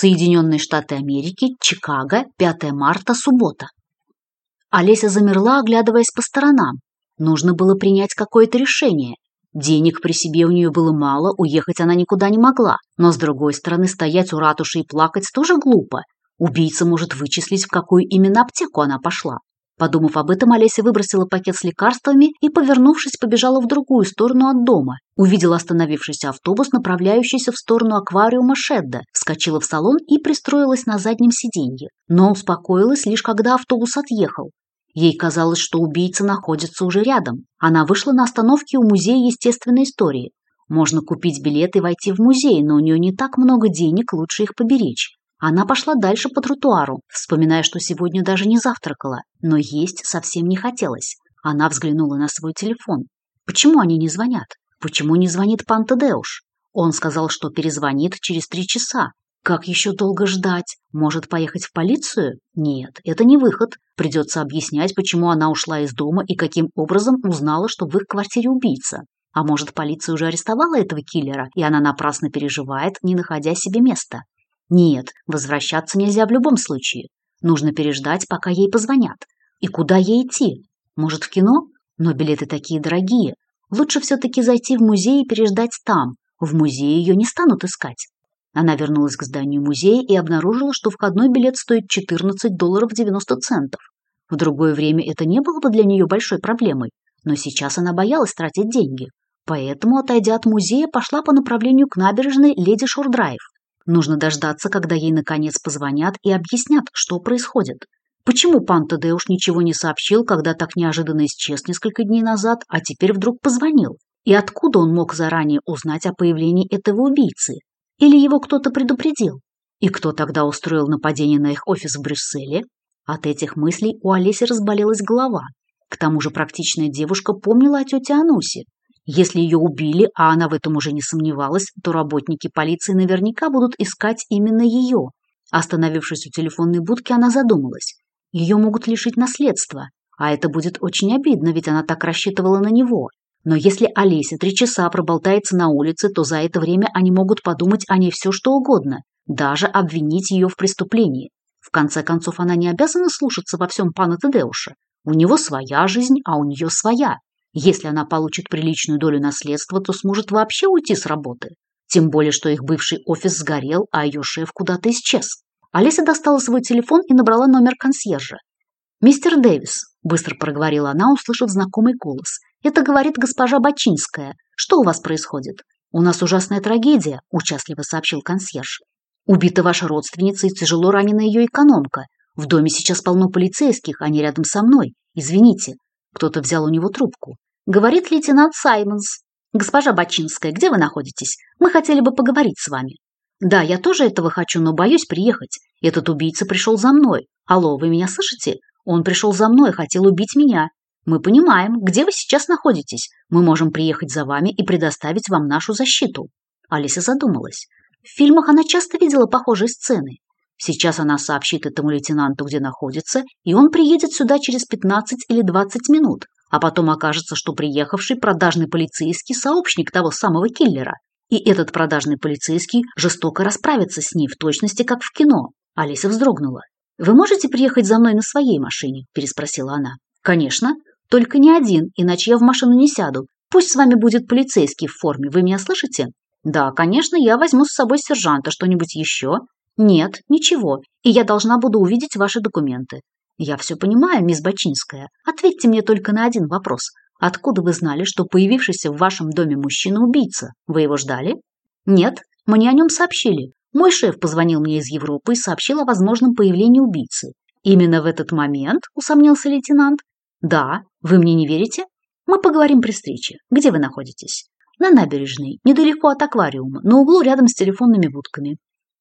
Соединенные Штаты Америки, Чикаго, 5 марта, суббота. Олеся замерла, оглядываясь по сторонам. Нужно было принять какое-то решение. Денег при себе у нее было мало, уехать она никуда не могла. Но, с другой стороны, стоять у ратуши и плакать тоже глупо. Убийца может вычислить, в какую именно аптеку она пошла. Подумав об этом, Олеся выбросила пакет с лекарствами и, повернувшись, побежала в другую сторону от дома. Увидела остановившийся автобус, направляющийся в сторону аквариума Шедда, вскочила в салон и пристроилась на заднем сиденье. Но успокоилась лишь когда автобус отъехал. Ей казалось, что убийца находится уже рядом. Она вышла на остановке у Музея естественной истории. Можно купить билет и войти в музей, но у нее не так много денег, лучше их поберечь. Она пошла дальше по тротуару, вспоминая, что сегодня даже не завтракала, но есть совсем не хотелось. Она взглянула на свой телефон. Почему они не звонят? Почему не звонит пан Тадеуш? Он сказал, что перезвонит через три часа. Как еще долго ждать? Может, поехать в полицию? Нет, это не выход. Придется объяснять, почему она ушла из дома и каким образом узнала, что в их квартире убийца. А может, полиция уже арестовала этого киллера, и она напрасно переживает, не находя себе места. Нет, возвращаться нельзя в любом случае. Нужно переждать, пока ей позвонят. И куда ей идти? Может, в кино? Но билеты такие дорогие. Лучше все-таки зайти в музей и переждать там. В музее ее не станут искать. Она вернулась к зданию музея и обнаружила, что входной билет стоит 14 долларов 90 центов. В другое время это не было бы для нее большой проблемой, но сейчас она боялась тратить деньги. Поэтому, отойдя от музея, пошла по направлению к набережной Леди Шор-Драйв. Нужно дождаться, когда ей наконец позвонят и объяснят, что происходит. Почему пан Тадеуш ничего не сообщил, когда так неожиданно исчез несколько дней назад, а теперь вдруг позвонил? И откуда он мог заранее узнать о появлении этого убийцы? Или его кто-то предупредил? И кто тогда устроил нападение на их офис в Брюсселе? От этих мыслей у Олеси разболелась голова. К тому же практичная девушка помнила о тете Анусе, если ее убили, а она в этом уже не сомневалась, то работники полиции наверняка будут искать именно ее. Остановившись у телефонной будки, она задумалась. Ее могут лишить наследства, а это будет очень обидно, ведь она так рассчитывала на него. Но если Олеся три часа проболтается на улице, то за это время они могут подумать о ней все, что угодно, даже обвинить ее в преступлении. В конце концов, она не обязана слушаться во всем пана Тедеуша. У него своя жизнь, а у нее своя. Если она получит приличную долю наследства, то сможет вообще уйти с работы. Тем более, что их бывший офис сгорел, а ее шеф куда-то исчез. Олеся достала свой телефон и набрала номер консьержа. «Мистер Дэвис», – быстро проговорила она, услышав знакомый голос. «Это говорит госпожа Бачинская. Что у вас происходит?» «У нас ужасная трагедия», – участливо сообщил консьерж. «Убита ваша родственница и тяжело ранена ее экономка. В доме сейчас полно полицейских, они рядом со мной. Извините, кто-то взял у него трубку. Говорит лейтенант Саймонс. «Госпожа Бачинская, где вы находитесь? Мы хотели бы поговорить с вами». «Да, я тоже этого хочу, но боюсь приехать. Этот убийца пришел за мной. Алло, вы меня слышите? Он пришел за мной, хотел убить меня. Мы понимаем, где вы сейчас находитесь. Мы можем приехать за вами и предоставить вам нашу защиту». Алиса задумалась. В фильмах она часто видела похожие сцены. Сейчас она сообщит этому лейтенанту, где находится, и он приедет сюда через 15 или 20 минут, а потом окажется, что приехавший продажный полицейский – сообщник того самого киллера. И этот продажный полицейский жестоко расправится с ней в точности, как в кино. Алиса вздрогнула. «Вы можете приехать за мной на своей машине?» – переспросила она. «Конечно. Только не один, иначе я в машину не сяду. Пусть с вами будет полицейский в форме. Вы меня слышите?» «Да, конечно, я возьму с собой сержанта. Что-нибудь еще?» «Нет, ничего, и я должна буду увидеть ваши документы». «Я все понимаю, мисс Бачинская. Ответьте мне только на один вопрос. Откуда вы знали, что появившийся в вашем доме мужчина убийца? Вы его ждали?» «Нет, мне о нем сообщили. Мой шеф позвонил мне из Европы и сообщил о возможном появлении убийцы. Именно в этот момент, усомнился лейтенант. Да, вы мне не верите? Мы поговорим при встрече. Где вы находитесь? На набережной, недалеко от аквариума, на углу рядом с телефонными будками.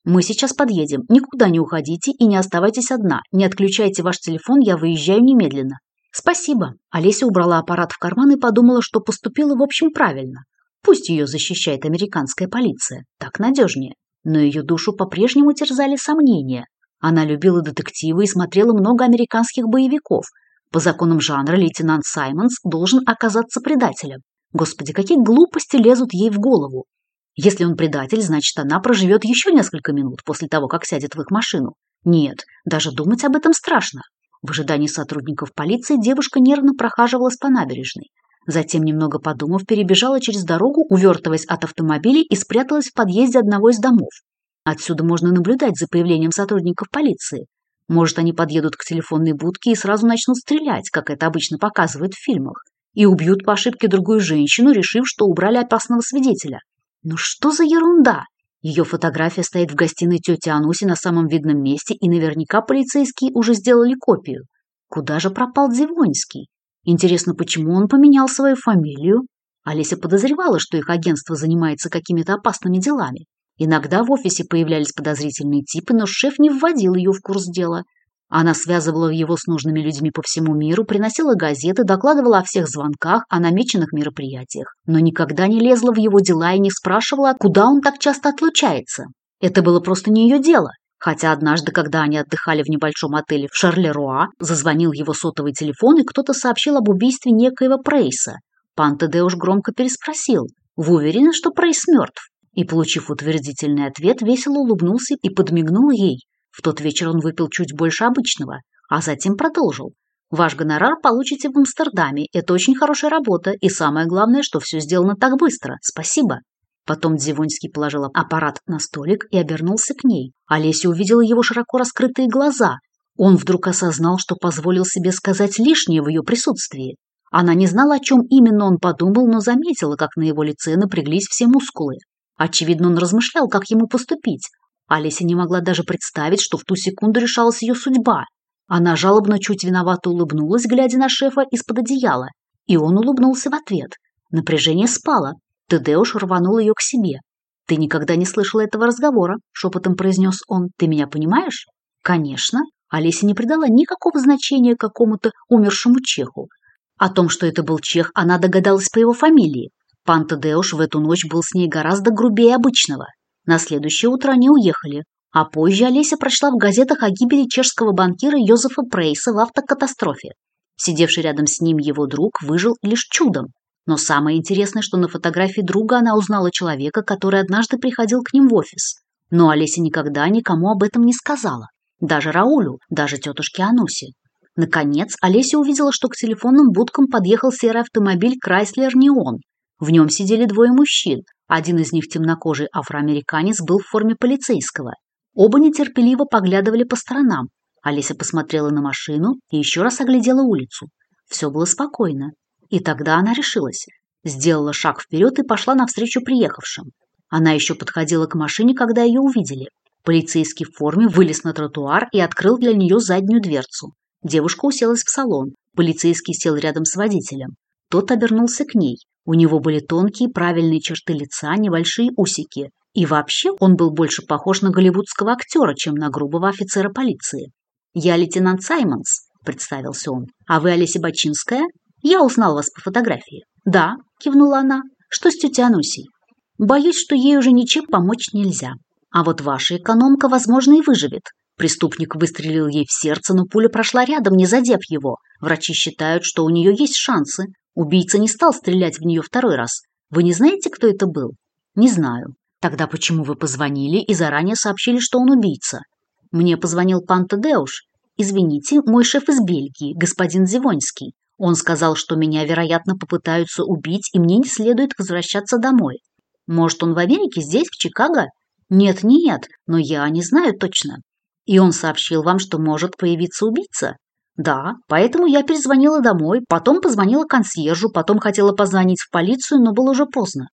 Мы сейчас подъедем. Никуда не уходите и не оставайтесь одна. Не отключайте ваш телефон, я выезжаю немедленно. Спасибо. Олеся убрала аппарат в карман и подумала, что поступила в общем правильно. Пусть ее защищает американская полиция. Так надежнее. Но ее душу по-прежнему терзали сомнения. Она любила детективы и смотрела много американских боевиков. По законам жанра лейтенант Саймонс должен оказаться предателем. Господи, какие глупости лезут ей в голову. Если он предатель, значит, она проживет еще несколько минут после того, как сядет в их машину. Нет, даже думать об этом страшно. В ожидании сотрудников полиции девушка нервно прохаживалась по набережной. Затем, немного подумав, перебежала через дорогу, увертываясь от автомобилей и спряталась в подъезде одного из домов. Отсюда можно наблюдать за появлением сотрудников полиции. Может, они подъедут к телефонной будке и сразу начнут стрелять, как это обычно показывают в фильмах, и убьют по ошибке другую женщину, решив, что убрали опасного свидетеля. Ну что за ерунда? Ее фотография стоит в гостиной тети Ануси на самом видном месте, и наверняка полицейские уже сделали копию. Куда же пропал Дзивонский? Интересно, почему он поменял свою фамилию? Олеся подозревала, что их агентство занимается какими-то опасными делами. Иногда в офисе появлялись подозрительные типы, но шеф не вводил ее в курс дела. Она связывала его с нужными людьми по всему миру, приносила газеты, докладывала о всех звонках, о намеченных мероприятиях, но никогда не лезла в его дела и не спрашивала, куда он так часто отлучается. Это было просто не ее дело. Хотя однажды, когда они отдыхали в небольшом отеле в Шарлеруа, зазвонил его сотовый телефон, и кто-то сообщил об убийстве некоего Прейса. Пан Тедеуш громко переспросил, «Вы уверены, что Прейс мертв?» И, получив утвердительный ответ, весело улыбнулся и подмигнул ей. В тот вечер он выпил чуть больше обычного, а затем продолжил. «Ваш гонорар получите в Амстердаме. Это очень хорошая работа, и самое главное, что все сделано так быстро. Спасибо». Потом Дзивонский положил аппарат на столик и обернулся к ней. Олеся увидела его широко раскрытые глаза. Он вдруг осознал, что позволил себе сказать лишнее в ее присутствии. Она не знала, о чем именно он подумал, но заметила, как на его лице напряглись все мускулы. Очевидно, он размышлял, как ему поступить. Олеся не могла даже представить, что в ту секунду решалась ее судьба. Она жалобно чуть виновато улыбнулась, глядя на шефа из-под одеяла. И он улыбнулся в ответ. Напряжение спало. Тедеуш рванул ее к себе. «Ты никогда не слышала этого разговора», — шепотом произнес он. «Ты меня понимаешь?» «Конечно». Олеся не придала никакого значения какому-то умершему чеху. О том, что это был чех, она догадалась по его фамилии. Пан Тадеуш в эту ночь был с ней гораздо грубее обычного. На следующее утро они уехали, а позже Олеся прочла в газетах о гибели чешского банкира Йозефа Прейса в автокатастрофе. Сидевший рядом с ним его друг выжил лишь чудом. Но самое интересное, что на фотографии друга она узнала человека, который однажды приходил к ним в офис. Но Олеся никогда никому об этом не сказала. Даже Раулю, даже тетушке Анусе. Наконец, Олеся увидела, что к телефонным будкам подъехал серый автомобиль Chrysler Neon. В нем сидели двое мужчин. Один из них, темнокожий афроамериканец, был в форме полицейского. Оба нетерпеливо поглядывали по сторонам. Олеся посмотрела на машину и еще раз оглядела улицу. Все было спокойно. И тогда она решилась. Сделала шаг вперед и пошла навстречу приехавшим. Она еще подходила к машине, когда ее увидели. Полицейский в форме вылез на тротуар и открыл для нее заднюю дверцу. Девушка уселась в салон. Полицейский сел рядом с водителем. Тот обернулся к ней. У него были тонкие правильные черты лица, небольшие усики. И вообще он был больше похож на голливудского актера, чем на грубого офицера полиции. «Я лейтенант Саймонс», — представился он. «А вы Олеся Бачинская?» «Я узнал вас по фотографии». «Да», – кивнула она. «Что с тетей Анусей?» «Боюсь, что ей уже ничем помочь нельзя. А вот ваша экономка, возможно, и выживет». Преступник выстрелил ей в сердце, но пуля прошла рядом, не задев его. Врачи считают, что у нее есть шансы. Убийца не стал стрелять в нее второй раз. Вы не знаете, кто это был? Не знаю. Тогда почему вы позвонили и заранее сообщили, что он убийца? Мне позвонил пан Тадеуш. Извините, мой шеф из Бельгии, господин Зивонский. Он сказал, что меня, вероятно, попытаются убить, и мне не следует возвращаться домой. Может, он в Америке, здесь, в Чикаго? Нет-нет, но я не знаю точно. И он сообщил вам, что может появиться убийца? Да, поэтому я перезвонила домой, потом позвонила консьержу, потом хотела позвонить в полицию, но было уже поздно.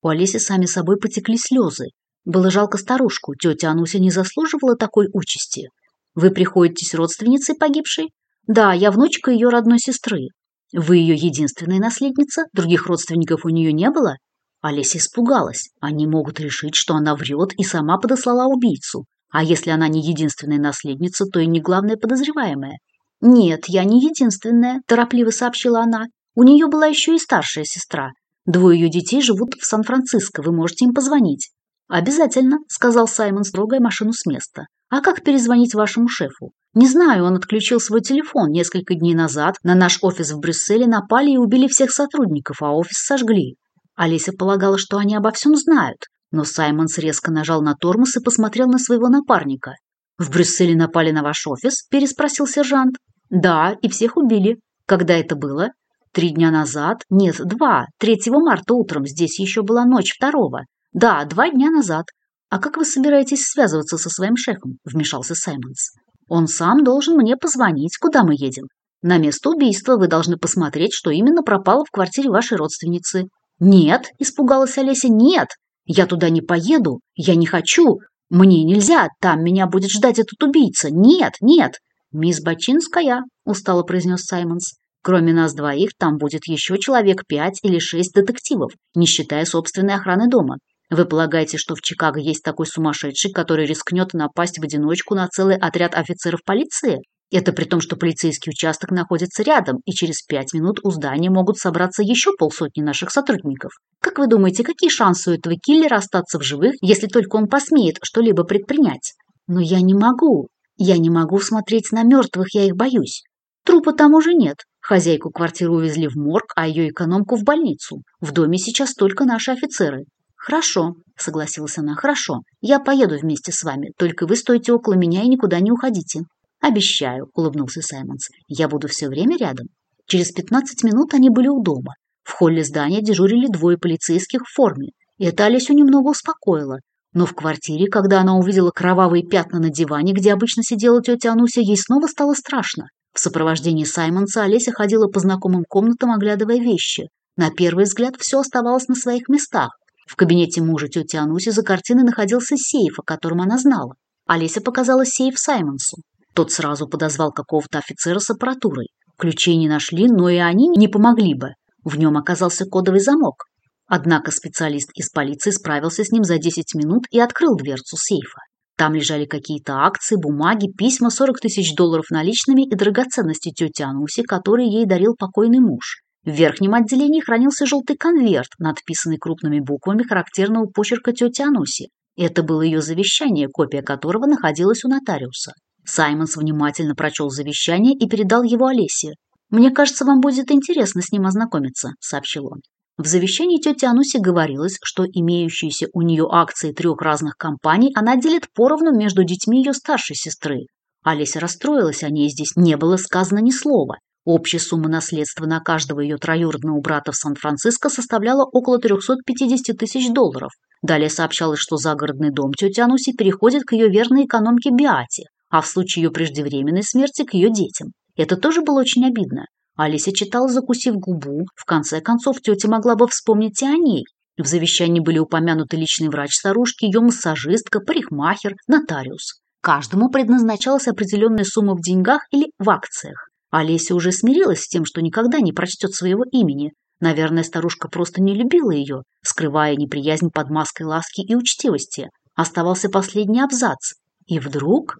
У Олеси сами собой потекли слезы. Было жалко старушку, тетя Ануся не заслуживала такой участи. Вы приходитесь родственницей погибшей? Да, я внучка ее родной сестры. Вы ее единственная наследница? Других родственников у нее не было? Олеся испугалась. Они могут решить, что она врет и сама подослала убийцу. А если она не единственная наследница, то и не главная подозреваемая. «Нет, я не единственная», – торопливо сообщила она. «У нее была еще и старшая сестра. Двое ее детей живут в Сан-Франциско, вы можете им позвонить». «Обязательно», – сказал Саймон, строгая машину с места. «А как перезвонить вашему шефу?» Не знаю, он отключил свой телефон. Несколько дней назад на наш офис в Брюсселе напали и убили всех сотрудников, а офис сожгли. Олеся полагала, что они обо всем знают. Но Саймонс резко нажал на тормоз и посмотрел на своего напарника. «В Брюсселе напали на ваш офис?» – переспросил сержант. «Да, и всех убили. Когда это было?» «Три дня назад? Нет, два. Третьего марта утром. Здесь еще была ночь второго. Да, два дня назад. А как вы собираетесь связываться со своим шефом?» – вмешался Саймонс. «Он сам должен мне позвонить, куда мы едем. На место убийства вы должны посмотреть, что именно пропало в квартире вашей родственницы». «Нет», – испугалась Олеся, – «нет. Я туда не поеду. Я не хочу. Мне нельзя. Там меня будет ждать этот убийца. Нет, нет». «Мисс Бачинская», – устало произнес Саймонс. «Кроме нас двоих, там будет еще человек пять или шесть детективов, не считая собственной охраны дома. Вы полагаете, что в Чикаго есть такой сумасшедший, который рискнет напасть в одиночку на целый отряд офицеров полиции? Это при том, что полицейский участок находится рядом, и через пять минут у здания могут собраться еще полсотни наших сотрудников. Как вы думаете, какие шансы у этого киллера остаться в живых, если только он посмеет что-либо предпринять? Но я не могу. Я не могу смотреть на мертвых, я их боюсь. Трупа там уже нет. Хозяйку квартиры увезли в морг, а ее экономку в больницу. В доме сейчас только наши офицеры. «Хорошо», — согласилась она, — «хорошо. Я поеду вместе с вами, только вы стойте около меня и никуда не уходите». «Обещаю», — улыбнулся Саймонс, — «я буду все время рядом». Через пятнадцать минут они были у дома. В холле здания дежурили двое полицейских в форме, и это Олесю немного успокоило. Но в квартире, когда она увидела кровавые пятна на диване, где обычно сидела тетя Ануся, ей снова стало страшно. В сопровождении Саймонса Олеся ходила по знакомым комнатам, оглядывая вещи. На первый взгляд все оставалось на своих местах. В кабинете мужа тети Ануси за картиной находился сейф, о котором она знала. Олеся показала сейф Саймонсу. Тот сразу подозвал какого-то офицера с аппаратурой. Ключей не нашли, но и они не помогли бы. В нем оказался кодовый замок. Однако специалист из полиции справился с ним за 10 минут и открыл дверцу сейфа. Там лежали какие-то акции, бумаги, письма, 40 тысяч долларов наличными и драгоценности тети Ануси, которые ей дарил покойный муж. В верхнем отделении хранился желтый конверт, надписанный крупными буквами характерного почерка тети Ануси. Это было ее завещание, копия которого находилась у нотариуса. Саймонс внимательно прочел завещание и передал его Олесе. «Мне кажется, вам будет интересно с ним ознакомиться», — сообщил он. В завещании тети Ануси говорилось, что имеющиеся у нее акции трех разных компаний она делит поровну между детьми ее старшей сестры. Олеся расстроилась, о ней здесь не было сказано ни слова. Общая сумма наследства на каждого ее троюродного брата в Сан-Франциско составляла около 350 тысяч долларов. Далее сообщалось, что загородный дом тети Ануси переходит к ее верной экономке Биате, а в случае ее преждевременной смерти к ее детям. Это тоже было очень обидно. Алися читала, закусив губу. В конце концов, тетя могла бы вспомнить и о ней. В завещании были упомянуты личный врач старушки, ее массажистка, парикмахер, нотариус. Каждому предназначалась определенная сумма в деньгах или в акциях. Олеся уже смирилась с тем, что никогда не прочтет своего имени. Наверное, старушка просто не любила ее, скрывая неприязнь под маской ласки и учтивости. Оставался последний абзац. И вдруг...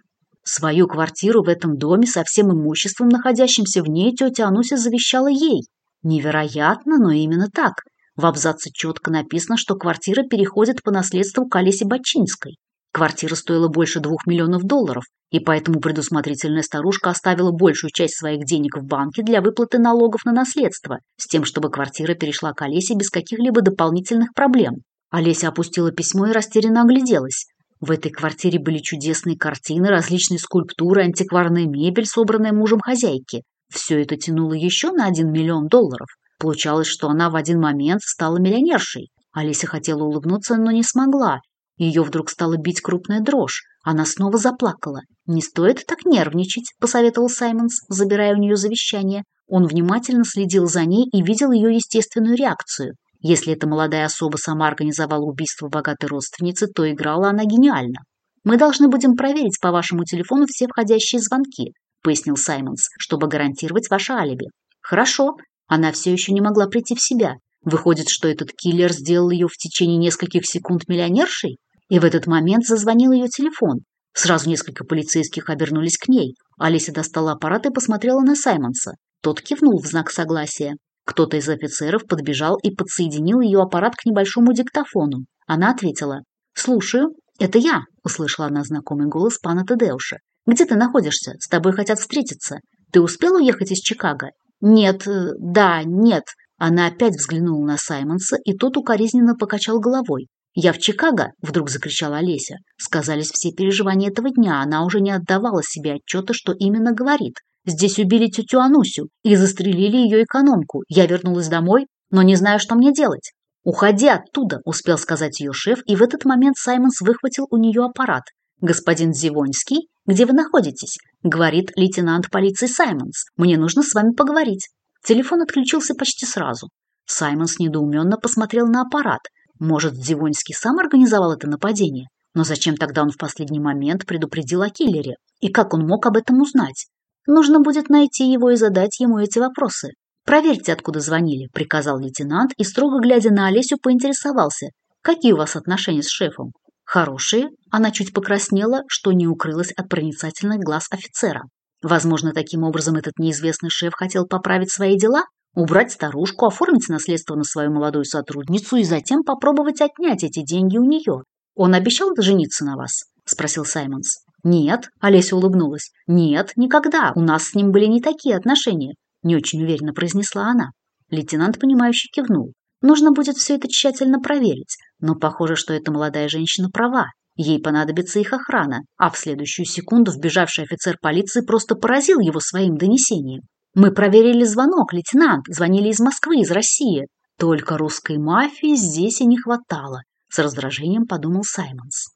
Свою квартиру в этом доме со всем имуществом, находящимся в ней, тетя Ануся завещала ей. Невероятно, но именно так. В абзаце четко написано, что квартира переходит по наследству к Олесе Бачинской. Квартира стоила больше двух миллионов долларов, и поэтому предусмотрительная старушка оставила большую часть своих денег в банке для выплаты налогов на наследство, с тем, чтобы квартира перешла к Олесе без каких-либо дополнительных проблем. Олеся опустила письмо и растерянно огляделась. В этой квартире были чудесные картины, различные скульптуры, антикварная мебель, собранная мужем хозяйки. Все это тянуло еще на один миллион долларов. Получалось, что она в один момент стала миллионершей. Олеся хотела улыбнуться, но не смогла. Ее вдруг стала бить крупная дрожь. Она снова заплакала. «Не стоит так нервничать», – посоветовал Саймонс, забирая у нее завещание. Он внимательно следил за ней и видел ее естественную реакцию. Если эта молодая особа сама организовала убийство богатой родственницы, то играла она гениально. «Мы должны будем проверить по вашему телефону все входящие звонки», – пояснил Саймонс, чтобы гарантировать ваше алиби. «Хорошо». Она все еще не могла прийти в себя. Выходит, что этот киллер сделал ее в течение нескольких секунд миллионершей? И в этот момент зазвонил ее телефон. Сразу несколько полицейских обернулись к ней. Алиса достала аппарат и посмотрела на Саймонса. Тот кивнул в знак согласия. Кто-то из офицеров подбежал и подсоединил ее аппарат к небольшому диктофону. Она ответила. «Слушаю. Это я», — услышала она знакомый голос пана Тедеуша. «Где ты находишься? С тобой хотят встретиться. Ты успел уехать из Чикаго?» «Нет, э, да, нет». Она опять взглянула на Саймонса, и тот укоризненно покачал головой. «Я в Чикаго!» – вдруг закричала Олеся. Сказались все переживания этого дня, она уже не отдавала себе отчета, что именно говорит. «Здесь убили тетю Анусю и застрелили ее экономку. Я вернулась домой, но не знаю, что мне делать». «Уходи оттуда!» – успел сказать ее шеф, и в этот момент Саймонс выхватил у нее аппарат. «Господин Зивонский, где вы находитесь?» – говорит лейтенант полиции Саймонс. «Мне нужно с вами поговорить». Телефон отключился почти сразу. Саймонс недоуменно посмотрел на аппарат. Может, Зивонский сам организовал это нападение? Но зачем тогда он в последний момент предупредил о киллере? И как он мог об этом узнать? Нужно будет найти его и задать ему эти вопросы. «Проверьте, откуда звонили», – приказал лейтенант и, строго глядя на Олесю, поинтересовался. «Какие у вас отношения с шефом?» Хорошие, она чуть покраснела, что не укрылась от проницательных глаз офицера. Возможно, таким образом этот неизвестный шеф хотел поправить свои дела, убрать старушку, оформить наследство на свою молодую сотрудницу и затем попробовать отнять эти деньги у нее. «Он обещал жениться на вас?» – спросил Саймонс. «Нет», – Олеся улыбнулась. «Нет, никогда. У нас с ним были не такие отношения», – не очень уверенно произнесла она. Лейтенант, понимающе кивнул. Нужно будет все это тщательно проверить, но похоже, что эта молодая женщина права. Ей понадобится их охрана, а в следующую секунду вбежавший офицер полиции просто поразил его своим донесением. «Мы проверили звонок, лейтенант, звонили из Москвы, из России. Только русской мафии здесь и не хватало», — с раздражением подумал Саймонс.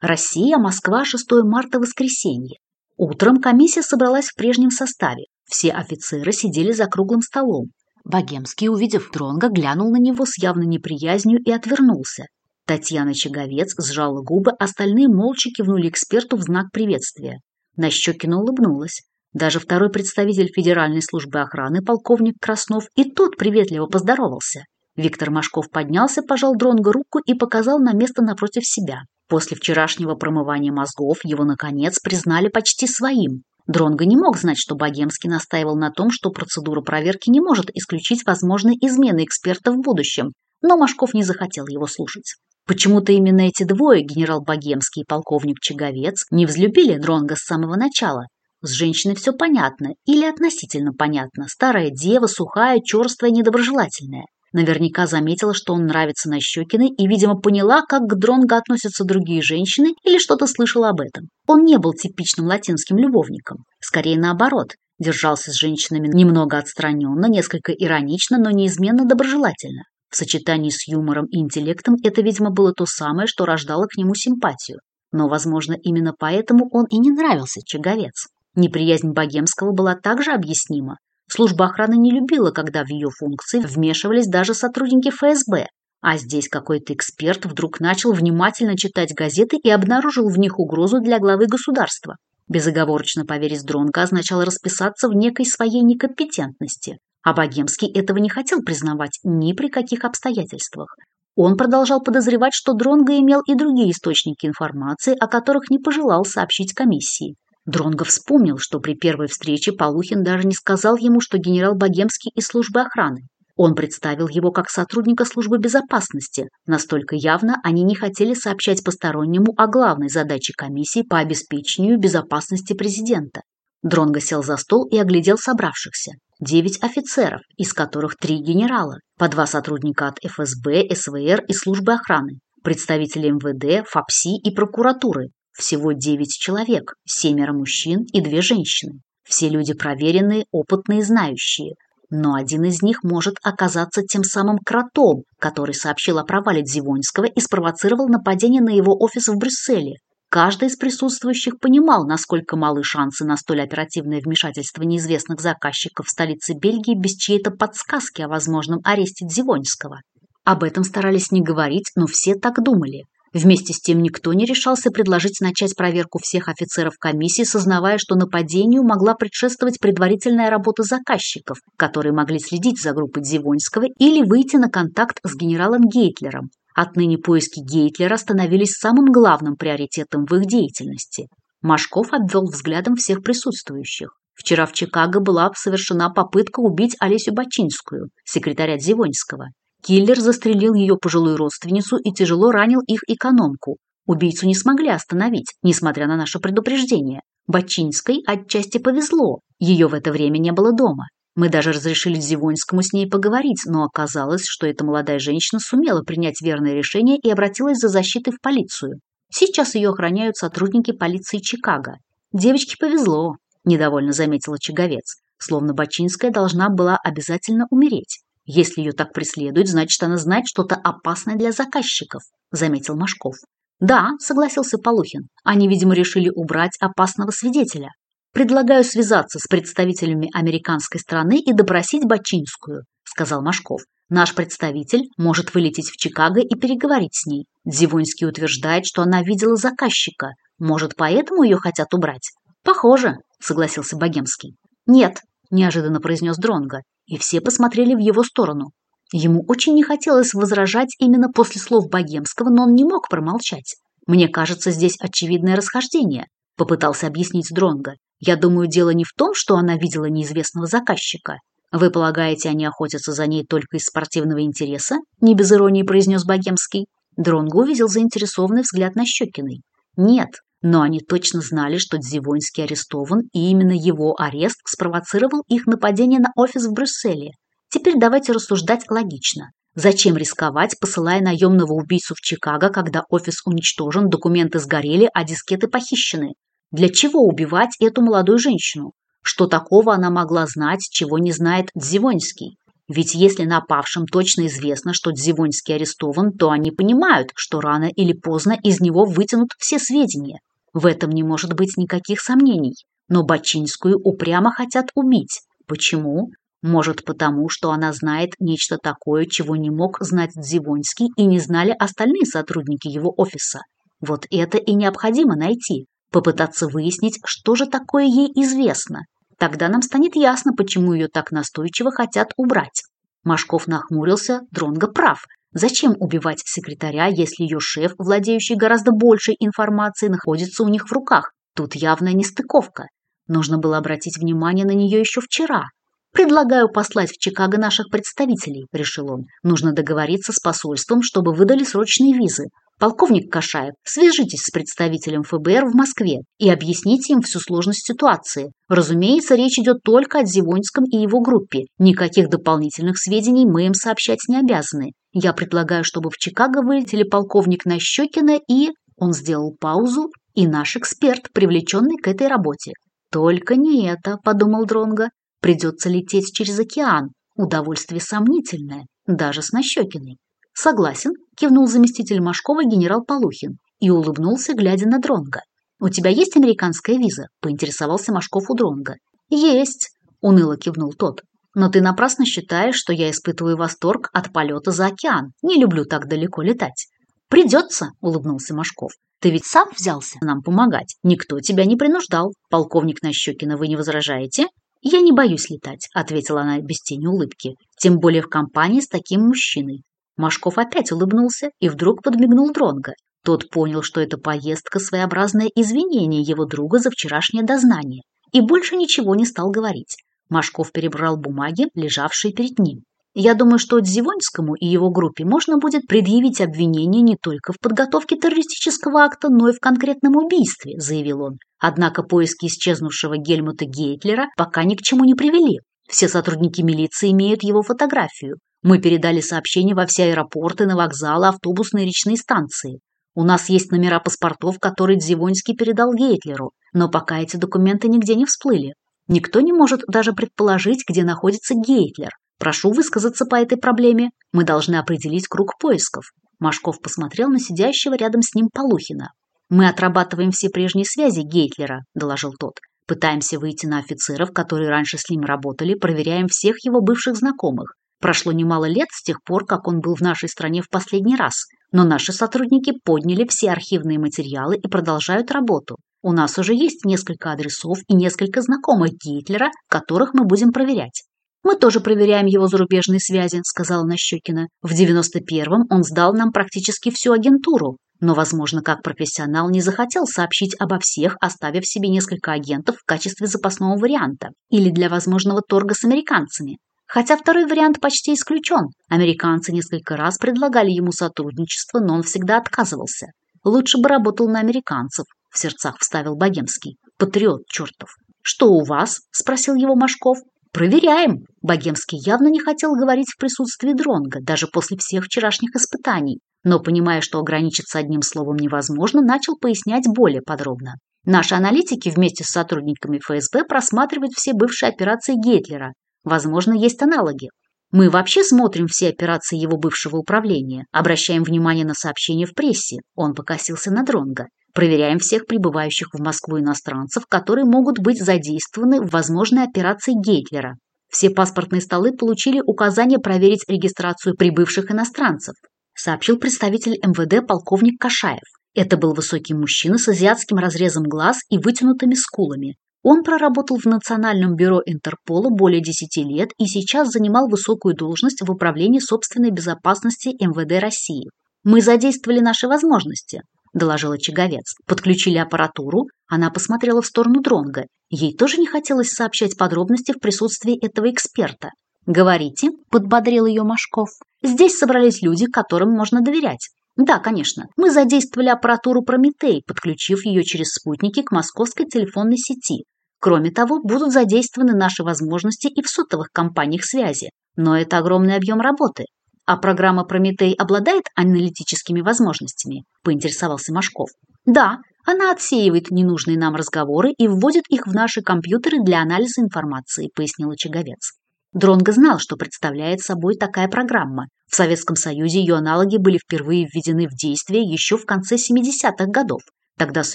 Россия, Москва, 6 марта, воскресенье. Утром комиссия собралась в прежнем составе. Все офицеры сидели за круглым столом. Богемский, увидев Дронга, глянул на него с явной неприязнью и отвернулся. Татьяна Чаговец сжала губы, остальные молча кивнули эксперту в знак приветствия. Нащекина улыбнулась. Даже второй представитель Федеральной службы охраны, полковник Краснов, и тот приветливо поздоровался. Виктор Машков поднялся, пожал Дронго руку и показал на место напротив себя. После вчерашнего промывания мозгов его, наконец, признали почти своим. Дронго не мог знать, что Богемский настаивал на том, что процедура проверки не может исключить возможные измены эксперта в будущем, но Машков не захотел его слушать. Почему-то именно эти двое, генерал Богемский и полковник Чеговец, не взлюбили Дронга с самого начала. С женщиной все понятно, или относительно понятно. Старая дева, сухая, черствая, недоброжелательная. Наверняка заметила, что он нравится на Нащекиной и, видимо, поняла, как к Дронго относятся другие женщины или что-то слышала об этом. Он не был типичным латинским любовником. Скорее наоборот, держался с женщинами немного отстраненно, несколько иронично, но неизменно доброжелательно. В сочетании с юмором и интеллектом это, видимо, было то самое, что рождало к нему симпатию. Но, возможно, именно поэтому он и не нравился Чаговец. Неприязнь Богемского была также объяснима. Служба охраны не любила, когда в ее функции вмешивались даже сотрудники ФСБ. А здесь какой-то эксперт вдруг начал внимательно читать газеты и обнаружил в них угрозу для главы государства. Безоговорочно поверить Дронго означало расписаться в некой своей некомпетентности. А Богемский этого не хотел признавать ни при каких обстоятельствах. Он продолжал подозревать, что Дронго имел и другие источники информации, о которых не пожелал сообщить комиссии. Дронго вспомнил, что при первой встрече Полухин даже не сказал ему, что генерал Богемский из службы охраны. Он представил его как сотрудника службы безопасности. Настолько явно они не хотели сообщать постороннему о главной задаче комиссии по обеспечению безопасности президента. Дронго сел за стол и оглядел собравшихся. Девять офицеров, из которых три генерала, по два сотрудника от ФСБ, СВР и службы охраны, представители МВД, ФАПСИ и прокуратуры, всего девять человек, семеро мужчин и две женщины. Все люди проверенные, опытные, знающие. Но один из них может оказаться тем самым кротом, который сообщил о провале Дзивонского и спровоцировал нападение на его офис в Брюсселе. Каждый из присутствующих понимал, насколько малы шансы на столь оперативное вмешательство неизвестных заказчиков в столице Бельгии без чьей-то подсказки о возможном аресте Дзивонского. Об этом старались не говорить, но все так думали. Вместе с тем никто не решался предложить начать проверку всех офицеров комиссии, сознавая, что нападению могла предшествовать предварительная работа заказчиков, которые могли следить за группой Дзивонского или выйти на контакт с генералом Гейтлером. Отныне поиски Гейтлера становились самым главным приоритетом в их деятельности. Машков обвел взглядом всех присутствующих. Вчера в Чикаго была совершена попытка убить Олесю Бачинскую, секретаря Дзивонского. Киллер застрелил ее пожилую родственницу и тяжело ранил их экономку. Убийцу не смогли остановить, несмотря на наше предупреждение. Бачинской отчасти повезло, ее в это время не было дома. Мы даже разрешили Зивоньскому с ней поговорить, но оказалось, что эта молодая женщина сумела принять верное решение и обратилась за защитой в полицию. Сейчас ее охраняют сотрудники полиции Чикаго. Девочке повезло, недовольно заметила Чаговец, словно Бачинская должна была обязательно умереть. Если ее так преследуют, значит, она знает что-то опасное для заказчиков, заметил Машков. Да, согласился Полухин. Они, видимо, решили убрать опасного свидетеля. Предлагаю связаться с представителями американской страны и допросить Бачинскую, сказал Машков. Наш представитель может вылететь в Чикаго и переговорить с ней. Дзивонский утверждает, что она видела заказчика. Может, поэтому ее хотят убрать? Похоже, согласился Богемский. Нет, неожиданно произнес Дронга, и все посмотрели в его сторону. Ему очень не хотелось возражать именно после слов Богемского, но он не мог промолчать. Мне кажется, здесь очевидное расхождение, попытался объяснить Дронга. Я думаю, дело не в том, что она видела неизвестного заказчика. Вы полагаете, они охотятся за ней только из спортивного интереса? Не без иронии произнес Богемский. Дронго увидел заинтересованный взгляд на Щекиной. Нет, но они точно знали, что Дзивонский арестован, и именно его арест спровоцировал их нападение на офис в Брюсселе. Теперь давайте рассуждать логично. Зачем рисковать, посылая наемного убийцу в Чикаго, когда офис уничтожен, документы сгорели, а дискеты похищены? Для чего убивать эту молодую женщину? Что такого она могла знать, чего не знает Дзивонский? Ведь если напавшим точно известно, что Дзивонский арестован, то они понимают, что рано или поздно из него вытянут все сведения. В этом не может быть никаких сомнений. Но Бачинскую упрямо хотят убить. Почему? Может, потому, что она знает нечто такое, чего не мог знать Дзивонский и не знали остальные сотрудники его офиса. Вот это и необходимо найти, попытаться выяснить, что же такое ей известно. Тогда нам станет ясно, почему ее так настойчиво хотят убрать. Машков нахмурился, Дронго прав. Зачем убивать секретаря, если ее шеф, владеющий гораздо большей информацией, находится у них в руках? Тут явная нестыковка. Нужно было обратить внимание на нее еще вчера. «Предлагаю послать в Чикаго наших представителей», – решил он. «Нужно договориться с посольством, чтобы выдали срочные визы. Полковник Кашаев, свяжитесь с представителем ФБР в Москве и объясните им всю сложность ситуации. Разумеется, речь идет только о Зивонском и его группе. Никаких дополнительных сведений мы им сообщать не обязаны. Я предлагаю, чтобы в Чикаго вылетели полковник Нащекина и... Он сделал паузу, и наш эксперт, привлеченный к этой работе. «Только не это», — подумал Дронго. «Придется лететь через океан. Удовольствие сомнительное, даже с Нащекиной». «Согласен», – кивнул заместитель Машкова генерал Полухин и улыбнулся, глядя на Дронга. «У тебя есть американская виза?» – поинтересовался Машков у Дронга. «Есть», – уныло кивнул тот. «Но ты напрасно считаешь, что я испытываю восторг от полета за океан. Не люблю так далеко летать». «Придется», – улыбнулся Машков. «Ты ведь сам взялся нам помогать. Никто тебя не принуждал. Полковник Нащекина, вы не возражаете?» «Я не боюсь летать», – ответила она без тени улыбки. «Тем более в компании с таким мужчиной. Машков опять улыбнулся и вдруг подмигнул Дронго. Тот понял, что эта поездка – своеобразное извинение его друга за вчерашнее дознание, и больше ничего не стал говорить. Машков перебрал бумаги, лежавшие перед ним. «Я думаю, что Дзивоньскому и его группе можно будет предъявить обвинение не только в подготовке террористического акта, но и в конкретном убийстве», – заявил он. Однако поиски исчезнувшего Гельмута Гейтлера пока ни к чему не привели. Все сотрудники милиции имеют его фотографию. Мы передали сообщения во все аэропорты, на вокзалы, автобусные речные станции. У нас есть номера паспортов, которые Дзивонский передал Гейтлеру, но пока эти документы нигде не всплыли. Никто не может даже предположить, где находится Гейтлер. Прошу высказаться по этой проблеме. Мы должны определить круг поисков. Машков посмотрел на сидящего рядом с ним Полухина. «Мы отрабатываем все прежние связи Гейтлера», – доложил тот. «Пытаемся выйти на офицеров, которые раньше с ним работали, проверяем всех его бывших знакомых. Прошло немало лет с тех пор, как он был в нашей стране в последний раз, но наши сотрудники подняли все архивные материалы и продолжают работу. У нас уже есть несколько адресов и несколько знакомых Гитлера, которых мы будем проверять. «Мы тоже проверяем его зарубежные связи», — сказала Нащекина. «В 91-м он сдал нам практически всю агентуру, но, возможно, как профессионал не захотел сообщить обо всех, оставив себе несколько агентов в качестве запасного варианта или для возможного торга с американцами. Хотя второй вариант почти исключен. Американцы несколько раз предлагали ему сотрудничество, но он всегда отказывался. Лучше бы работал на американцев, в сердцах вставил Богемский. Патриот чертов. «Что у вас?» – спросил его Машков. Проверяем. Богемский явно не хотел говорить в присутствии Дронга, даже после всех вчерашних испытаний, но, понимая, что ограничиться одним словом невозможно, начал пояснять более подробно. Наши аналитики вместе с сотрудниками ФСБ просматривают все бывшие операции Гитлера. Возможно, есть аналоги. Мы вообще смотрим все операции его бывшего управления, обращаем внимание на сообщения в прессе. Он покосился на Дронга. Проверяем всех прибывающих в Москву иностранцев, которые могут быть задействованы в возможной операции Гейтлера. Все паспортные столы получили указание проверить регистрацию прибывших иностранцев, сообщил представитель МВД полковник Кашаев. Это был высокий мужчина с азиатским разрезом глаз и вытянутыми скулами. Он проработал в Национальном бюро Интерпола более 10 лет и сейчас занимал высокую должность в управлении собственной безопасности МВД России. «Мы задействовали наши возможности», – доложила Чаговец. «Подключили аппаратуру». Она посмотрела в сторону Дронга. Ей тоже не хотелось сообщать подробности в присутствии этого эксперта. «Говорите», – подбодрил ее Машков. «Здесь собрались люди, которым можно доверять. Да, конечно. Мы задействовали аппаратуру Прометей, подключив ее через спутники к московской телефонной сети. Кроме того, будут задействованы наши возможности и в сотовых компаниях связи. Но это огромный объем работы. А программа Прометей обладает аналитическими возможностями, поинтересовался Машков. Да, она отсеивает ненужные нам разговоры и вводит их в наши компьютеры для анализа информации, пояснил Чаговец. Дронго знал, что представляет собой такая программа. В Советском Союзе ее аналоги были впервые введены в действие еще в конце 70-х годов. Тогда с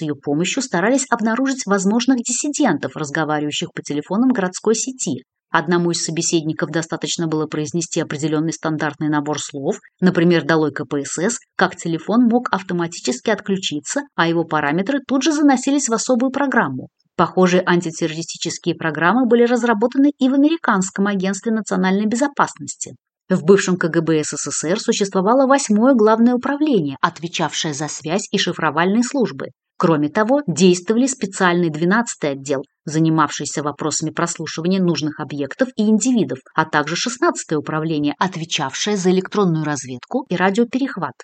ее помощью старались обнаружить возможных диссидентов, разговаривающих по телефонам городской сети. Одному из собеседников достаточно было произнести определенный стандартный набор слов, например, «долой КПСС», как телефон мог автоматически отключиться, а его параметры тут же заносились в особую программу. Похожие антитеррористические программы были разработаны и в Американском агентстве национальной безопасности. В бывшем КГБ СССР существовало восьмое главное управление, отвечавшее за связь и шифровальные службы. Кроме того, действовали специальный 12-й отдел, занимавшийся вопросами прослушивания нужных объектов и индивидов, а также 16-е управление, отвечавшее за электронную разведку и радиоперехват.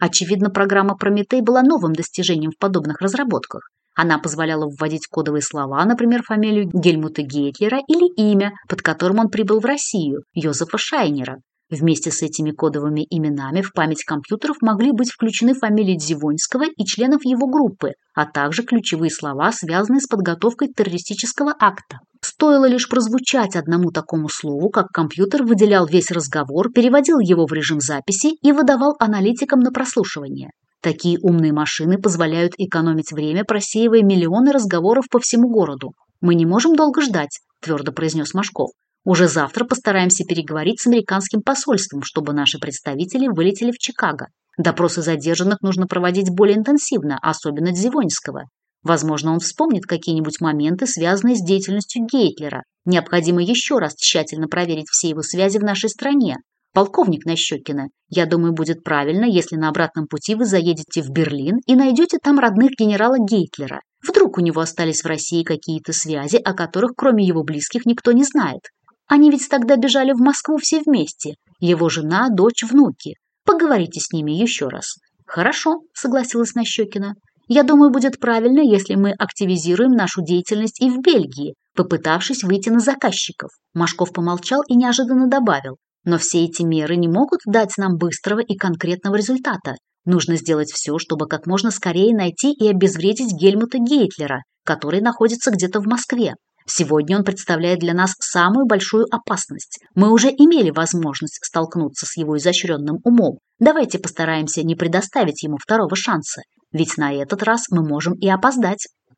Очевидно, программа «Прометей» была новым достижением в подобных разработках. Она позволяла вводить кодовые слова, например, фамилию Гельмута Гейтлера или имя, под которым он прибыл в Россию, Йозефа Шайнера. Вместе с этими кодовыми именами в память компьютеров могли быть включены фамилии Дзивоньского и членов его группы, а также ключевые слова, связанные с подготовкой террористического акта. Стоило лишь прозвучать одному такому слову, как компьютер выделял весь разговор, переводил его в режим записи и выдавал аналитикам на прослушивание. Такие умные машины позволяют экономить время, просеивая миллионы разговоров по всему городу. «Мы не можем долго ждать», – твердо произнес Машков. «Уже завтра постараемся переговорить с американским посольством, чтобы наши представители вылетели в Чикаго. Допросы задержанных нужно проводить более интенсивно, особенно Дзивоньского. Возможно, он вспомнит какие-нибудь моменты, связанные с деятельностью Гейтлера. Необходимо еще раз тщательно проверить все его связи в нашей стране, Полковник Нащекина, я думаю, будет правильно, если на обратном пути вы заедете в Берлин и найдете там родных генерала Гейтлера. Вдруг у него остались в России какие-то связи, о которых кроме его близких никто не знает. Они ведь тогда бежали в Москву все вместе. Его жена, дочь, внуки. Поговорите с ними еще раз. Хорошо, согласилась Нащекина. Я думаю, будет правильно, если мы активизируем нашу деятельность и в Бельгии, попытавшись выйти на заказчиков. Машков помолчал и неожиданно добавил. Но все эти меры не могут дать нам быстрого и конкретного результата. Нужно сделать все, чтобы как можно скорее найти и обезвредить Гельмута Гейтлера, который находится где-то в Москве. Сегодня он представляет для нас самую большую опасность. Мы уже имели возможность столкнуться с его изощренным умом. Давайте постараемся не предоставить ему второго шанса, ведь на этот раз мы можем и опоздать.